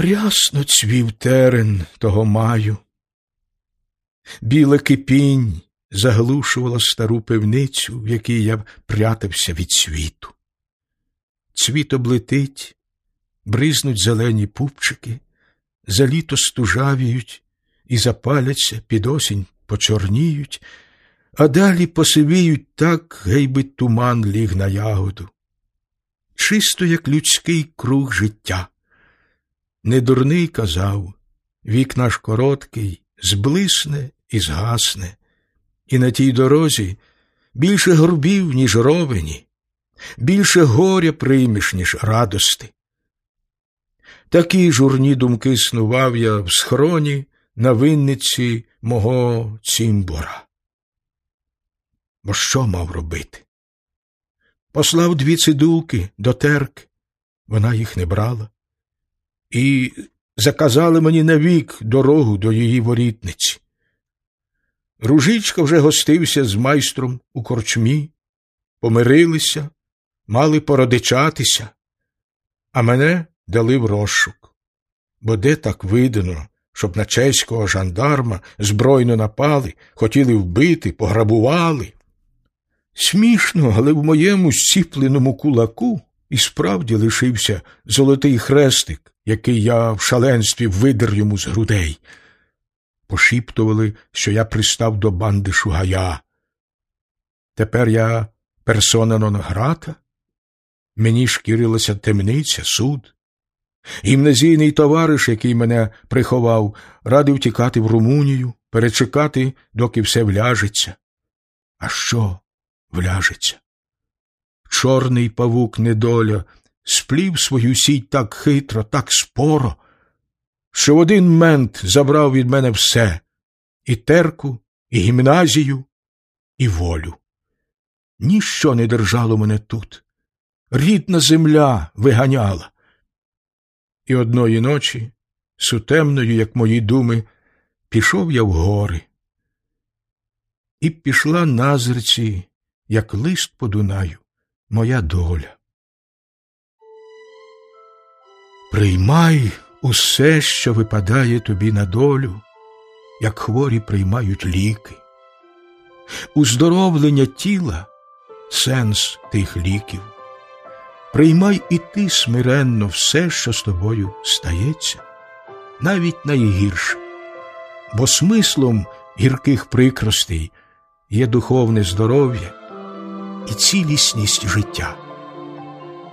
Рясно цвів терен того маю. Біле кипінь заглушувало стару пивницю, в якій я прятався від світу. Цвіт облетить, бризнуть зелені пупчики, за літо стужавіють і запаляться, під осінь почорніють, а далі посивіють так, гейби туман ліг на ягоду. Чисто, як людський круг життя. Недурний казав, вік наш короткий, зблисне і згасне, і на тій дорозі більше горбів, ніж ровені, більше горя приймеш, ніж радости. Такі журні думки снував я в схроні на винниці мого цімбора. Бо що мав робити? Послав дві цидулки до терки, вона їх не брала, і заказали мені навік дорогу до її ворітниці. Ружичка вже гостився з майстром у корчмі, помирилися, мали породичатися, а мене дали в розшук. Бо де так видано, щоб на чеського жандарма збройно напали, хотіли вбити, пограбували. Смішно, але в моєму зціпленому кулаку і справді лишився золотий хрестик, який я в шаленстві видер йому з грудей. Пошіптували, що я пристав до банди шугая. Тепер я персона нон грата, мені шкірилася темниця, суд. Гімназійний товариш, який мене приховав, радив тікати в Румунію, перечекати, доки все вляжеться. А що вляжеться? Чорний павук недоля сплів свою сіть так хитро, так споро, що в один мент забрав від мене все і терку, і гімназію, і волю. Ніщо не держало мене тут. Рідна земля виганяла. І одної ночі, сутемною, як мої думи, пішов я в гори. І пішла на зерці, як лист по Дунаю, моя доля. Приймай усе, що випадає тобі на долю, як хворі приймають ліки. Уздоровлення тіла сенс тих ліків. Приймай і ти смиренно все, що з тобою стається, навіть найгірше, бо смислом гірких прикростей є духовне здоров'я і цілісність життя.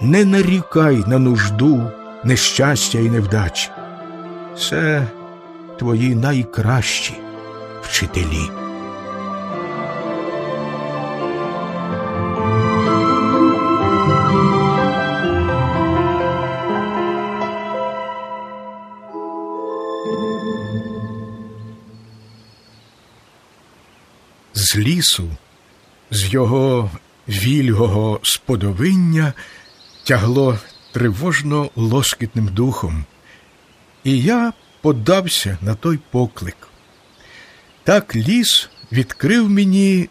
Не нарікай на нужду, нещастя і невдачі. Це твої найкращі вчителі. З лісу, з його вільгого сподовиння тягло тривожно лоскітним духом, і я подався на той поклик. Так ліс відкрив мені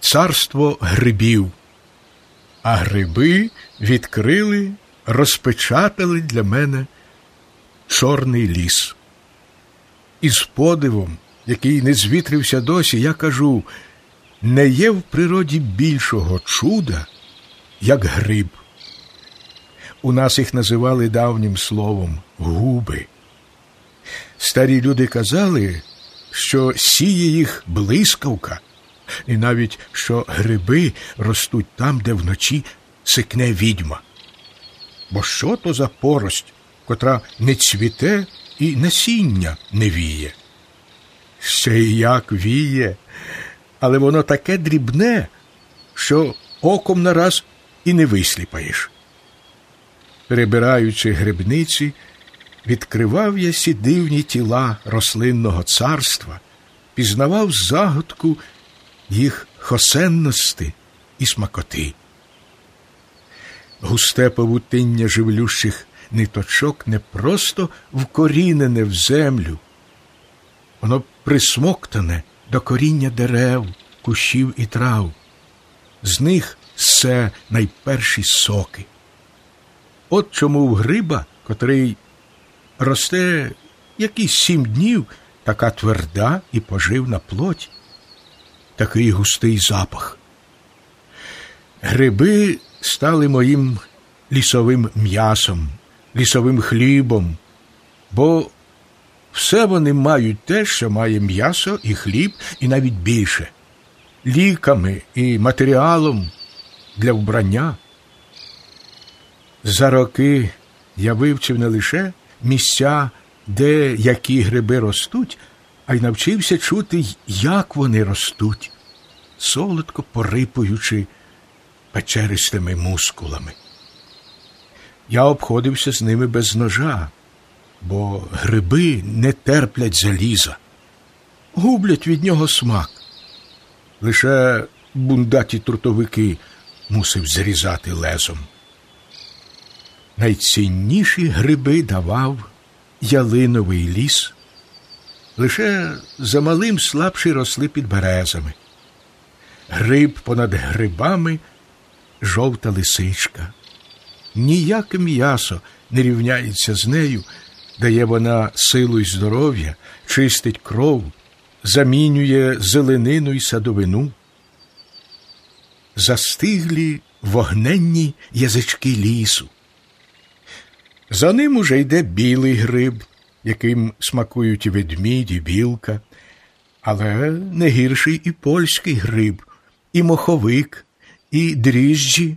царство грибів, а гриби відкрили, розпечатали для мене чорний ліс. І з подивом, який не звітрився досі, я кажу не є в природі більшого чуда, як гриб. У нас їх називали давнім словом губи. Старі люди казали, що сіє їх блискавка, і навіть що гриби ростуть там, де вночі сикне відьма. Бо що то за порость, котра не цвіте і насіння не віє? Ще й як віє, але воно таке дрібне, що оком нараз і не висліпаєш. Перебираючи грибниці, відкривав я сі дивні тіла рослинного царства, пізнавав загадку їх хосенності і смакоти. Густе павутиння живлющих ниточок не просто вкорінене в землю, воно присмоктане до коріння дерев, кущів і трав, з них все найперші соки. От чому в гриба, котрий росте якісь сім днів, така тверда і поживна плоть, такий густий запах. Гриби стали моїм лісовим м'ясом, лісовим хлібом, бо все вони мають те, що має м'ясо і хліб, і навіть більше, ліками і матеріалом для вбрання. За роки я вивчив не лише місця, де які гриби ростуть, а й навчився чути, як вони ростуть, солодко порипуючи печеристими мускулами. Я обходився з ними без ножа, бо гриби не терплять заліза, гублять від нього смак. Лише бундаті трутовики мусив зрізати лезом. Найцінніші гриби давав ялиновий ліс, лише замалим слабші росли під березами. Гриб понад грибами жовта лисичка. Ніяке м'ясо не рівняється з нею, дає вона силу й здоров'я, чистить кров, замінює зеленину й садовину. Застиглі вогненні язички лісу. За ним уже йде білий гриб, яким смакують і ведмідь, і білка, але не гірший і польський гриб, і моховик, і дріжджі,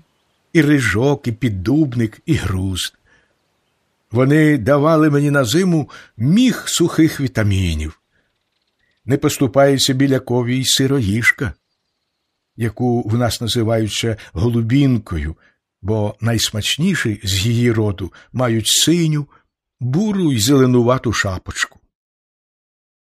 і рижок, і піддубник, і грузд. Вони давали мені на зиму міг сухих вітамінів. Не поступається білякові й сироїшка, яку в нас називають ще голубінкою, бо найсмачніші з її роду мають синю, буру й зеленувату шапочку.